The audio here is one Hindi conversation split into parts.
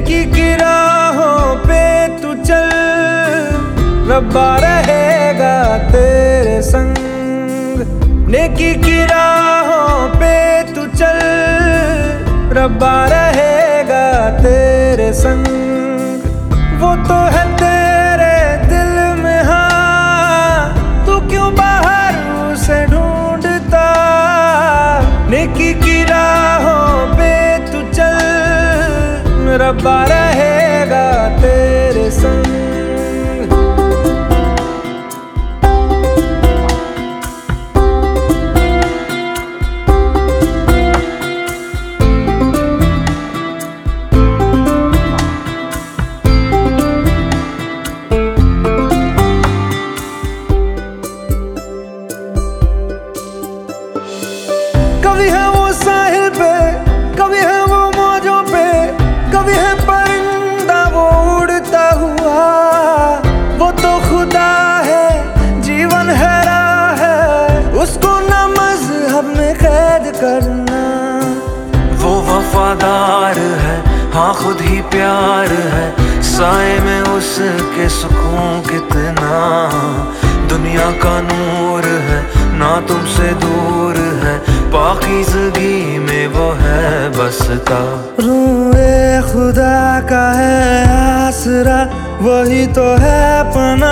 की किराहों पे तू चल। रब्बा रहेगा तेरे संग। नेकी की पे तू चल। रब्बा रहेगा तेरे संग। रब्बा रहेगा करना। वो वफादार है हाँ खुद ही प्यार है। साए में उसके सुकून कितना। दुनिया का नूर है, ना तुमसे दूर है। पाकिजगी में वो है बसता रूए खुदा का है आसरा, वही तो है पना।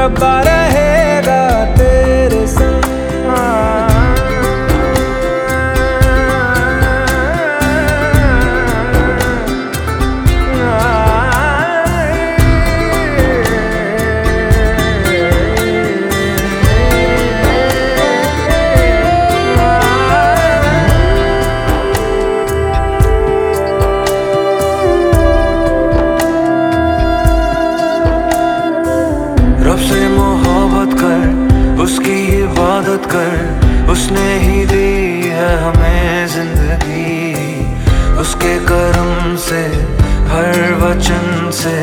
चल रब्बा उसकी इबादत कर, उसने ही दी है हमें ज़िंदगी। उसके करम से, हर वचन से,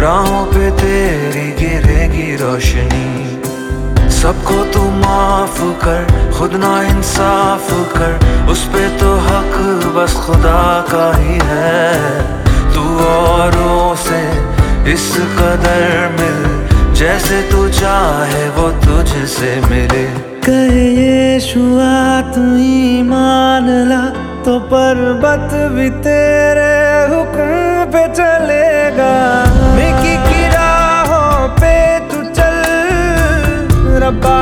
राहों पे तेरी गिरेगी रोशनी। सबको तू माफ़ कर, खुद ना इंसाफ कर, उस पे तो हक बस खुदा का ही है। तू औरों से इस कदर मिल जैसे तू चाहे वो तुझसे मिले। कहे ये शुआ तू ही मान ला तो पर्वत भी तेरे हुक्म पे चलेगा। मिकी की राहों पे तू चल रब्बा